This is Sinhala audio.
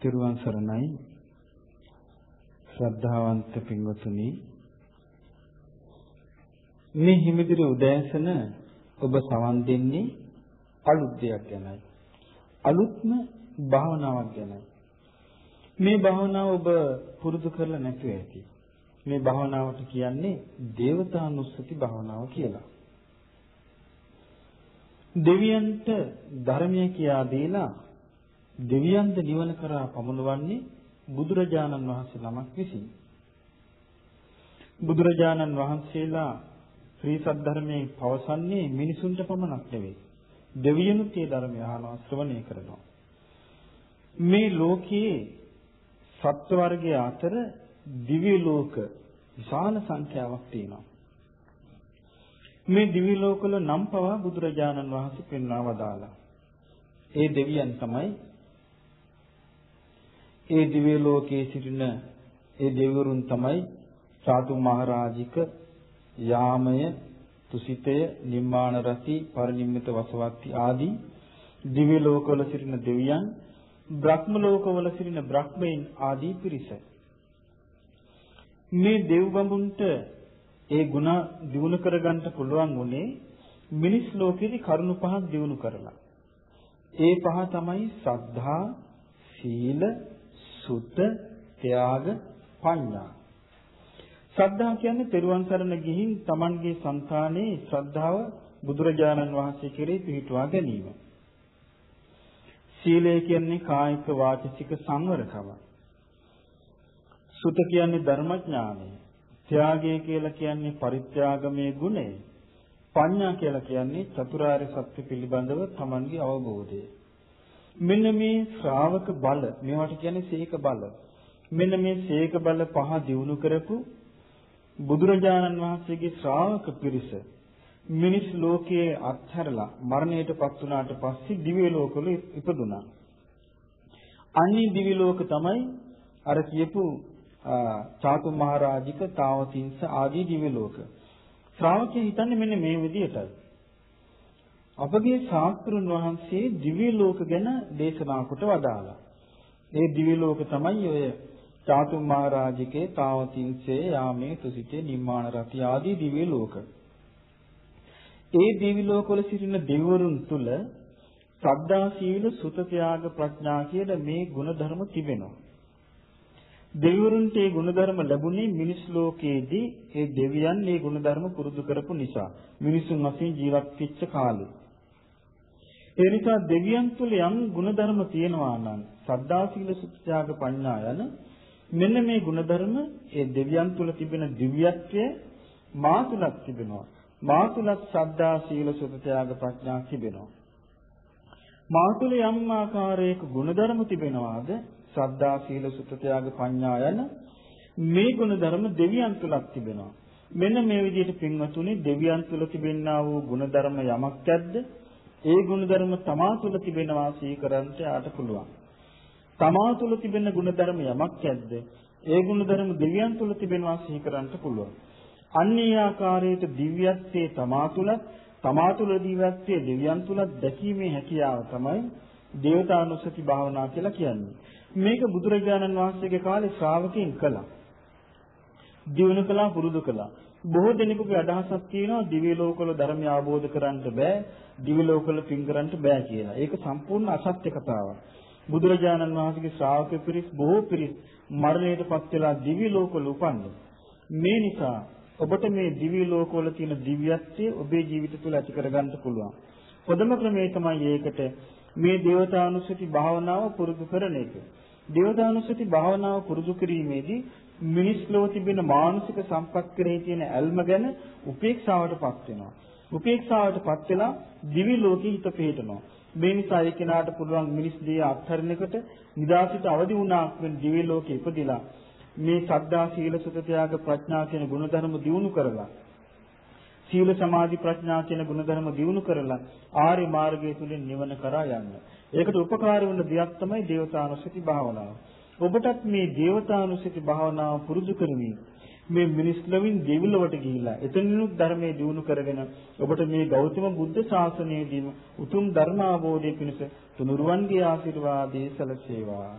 තිරුවන් සරණයි ශ්‍රද්ධාවන්ත පින්වතුනි මේ හිමිදිරි උදෑසන ඔබ සවන් දෙන්නේ අලුත් දෙයක් ගැනයි. අලුත්ම භාවනාවක් ගැනයි. මේ භාවනාව ඔබ පුරුදු කරලා නැතුව ඇති. මේ භාවනාවට කියන්නේ දේවතානුස්සති භාවනාව කියලා. දෙවියන්ට ධර්මය කියා දීලා දෙවියන්ද නිවන කරා පමුණවන්නේ බුදුරජාණන් වහන්සේ නමක් විසින්. බුදුරජාණන් වහන්සේලා ශ්‍රී සද්ධර්මයේ පවසන්නේ මිනිසුන්ට පමණක් නෙවෙයි. දෙවියනුත් ඒ ධර්මය අහනවා ශ්‍රවණය කරනවා. මේ ලෝකයේ සත්ව වර්ගය අතර දිව්‍ය ලෝක විශාල සංඛ්‍යාවක් තියෙනවා. මේ දිව්‍ය ලෝකවල නම් පවා බුදුරජාණන් වහන්සේ පෙන්වා වදාලා. ඒ දෙවියන් තමයි ඒ දිව්‍ය ලෝකයේ සිටින ඒ දෙවිවරුන් තමයි සාතු මහරජික යාමය තුසිතය නිම්මාන රති පරිනිම්මිත වසවත්ති ආදී දිව්‍ය ලෝකවල සිටින දෙවියන් බ්‍රහ්ම ලෝකවල සිටින බ්‍රහ්මයන් ආදී පිරිස මේ දෙව් බඹුන්ට ඒ ಗುಣ දිනු කරගන්න පුළුවන් උනේ මිනිස් ලෝකෙදි කරුණු පහක් දිනු කරලා ඒ පහ තමයි සද්ධා සීල සුත, ත්‍යාග, පඤ්ඤා. ශ්‍රද්ධා කියන්නේ තෙරුවන් සරණ ගිහින් Tamanගේ సంతානයේ ශ්‍රද්ධාව බුදුරජාණන් වහන්සේ කෙරෙහි පිහිටුවා ගැනීම. සීලය කියන්නේ කායික වාචික සංවරකම. සුත කියන්නේ ධර්මඥානය. ත්‍යාගය කියලා කියන්නේ පරිත්‍යාගමේ ගුණය. පඤ්ඤා කියලා කියන්නේ චතුරාර්ය සත්‍ය පිළිබඳව Tamanගේ අවබෝධය. මෙන්න මේ ශ්‍රාවක බල මේවට කියන්නේ සීක බල. මෙන්න මේ සීක බල පහ දිනු කරපු බුදුරජාණන් වහන්සේගේ ශ්‍රාවක පිරිස මිනිස් ලෝකයේ අත්හැරලා මරණයටපත් වුණාට පස්සේ දිව්‍ය ලෝකවල ඉපදුනා. අනිත් දිව්‍ය ලෝක තමයි අර කියපු චාතු මහරජික තාවතින්ස ආදී දිව්‍ය ලෝක. ශ්‍රාවකයන් හිතන්නේ මෙන්න මේ විදිහටයි. අපගේ ශාස්ත්‍රුන් වහන්සේ දිව්‍ය ලෝක ගැන දේශනා කොට වදාළා. ඒ දිව්‍ය ලෝක තමයි ඔය චාතුම් මහරජිකේ තාවතින්සේ යාමේ තුසිතේ නිම්මාන රති ආදී දිව්‍ය ලෝක. ඒ දිව්‍ය ලෝකවල සිටින දෙවිවරුන් තුල සද්ධා සීල සුත ත්‍යාග ප්‍රඥා කියන මේ ගුණධර්ම තිබෙනවා. දෙවිවරුන්ට මේ ගුණධර්ම ලැබුණේ මිනිස් ලෝකයේදී ඒ දෙවියන් මේ ගුණධර්ම පුරුදු කරපු නිසා. මිනිසුන් වශයෙන් ජීවත් වෙච්ච කාලේ. ඒ නිසා දෙවියන් තුල යම් ಗುಣධර්ම තියෙනවා නම් සද්ධා සීල සුත්‍යාග පඤ්ඤා යන මෙන්න මේ ಗುಣධර්ම ඒ දෙවියන් තුල තිබෙන දිව්‍යත්වය මා තුලක් තිබෙනවා. මා තුලක් ශ්‍රද්ධා, සීල, සුත, ත්‍යාග, ප්‍රඥා තිබෙනවා. මා තුල යම් ආකාරයක ගුණධර්ම තිබෙනවාද ශ්‍රද්ධා සීල සුත ත්‍යාග ප්‍රඥා යන මේ ගුණධර්ම දෙවියන් තුලක් තිබෙනවා මෙන්න මේ විදිහට පින්වතුනි දෙවියන් තුල තිබෙනා වූ ගුණධර්ම යමක් ඇද්ද ඒ ගුණධර්ම තමා තුල තිබෙනවා සීකරන්ට යාට පුළුවන් තමා තුළ තිබෙන ගුණධර්ම යමක් ඇද්ද? ඒ ගුණධර්ම දෙවියන් තුළ තිබෙනවා සීකරන්ට පුළුවන්. අන්නේ ආකාරයට දිව්‍යත්වයේ තමා තුළ තමා තුළ දිව්‍යත්වයේ දෙවියන් තුළ දැකීමේ හැකියාව තමයි දේවතානුස්සති භාවනා කියලා කියන්නේ. මේක බුදුරජාණන් වහන්සේගේ කාලේ ශ්‍රාවකයන් කළා. දිනු කළා පුරුදු කළා. බොහෝ දෙනෙකුගේ අදහසක් තියෙනවා දිව්‍ය ලෝකවල ධර්මය අවබෝධ කරගන්න බෑ, දිව්‍ය ලෝකවල පින් කරන්න බෑ කියලා. ඒක සම්පූර්ණ අසත්‍ය කතාවක්. බුදුරජාණන් වහන්සේගේ ශ්‍රාවක පිරිස් බොහෝ පිරිස් මරණයටපත් වෙලා දිව්‍ය ලෝකවල උපන්නේ. මේ නිසා ඔබට මේ දිව්‍ය ලෝකවල තියෙන දිව්‍යත්වය ඔබේ ජීවිත තුළ ඇති කරගන්න පුළුවන්. පොදම ක්‍රමය තමයි ඒකට මේ දේවතානුස්සති භාවනාව පුරුදු කරන එක. දේවතානුස්සති භාවනාව පුරුදු කිරීමේදී මිනිස් ලෝක තිබෙන මානසික සම්පත් කෙරෙහි තියෙන ඇල්ම ගැන උපේක්ෂාවටපත් වෙනවා. උපේක්ෂාවටපත් වෙලා දිවි ලෝකෙ හිත පිහිටනවා. මේ නිසා ඒ කෙනාට පුළුවන් මිනිස් දිය අත්හරිනකොට නිදාසිත අවදි වුණා වෙන දිවි ලෝකෙ ඉපදිලා මේ සද්ධා සීල සුත ත්‍යාග ප්‍රඥා කියන ගුණධර්ම දියුණු කරලා සීල සමාධි ප්‍රඥා කියන ගුණධර්ම දියුණු කරලා ආර්ය මාර්ගය තුලින් නිවන කරා යන්න. ඒකට උපකාරී වන දෙයක් තමයි දේවතානුස්සති භාවනාව. ඔබටත් මේ දේවතානුස්සති භාවනාව පුරුදු කරමින් මේ මිනිස් ලොවින් දෙවිලොවට ගිහිලා එතනිනුත් ධර්මයේ දිනු කරගෙන ඔබට මේ ගෞතම බුද්ධ ශාසනයේදීම උතුම් ධර්ම අවබෝධය පිණිස තුනුරුවන්ගේ ආශිර්වාදයේ සැලසේවා.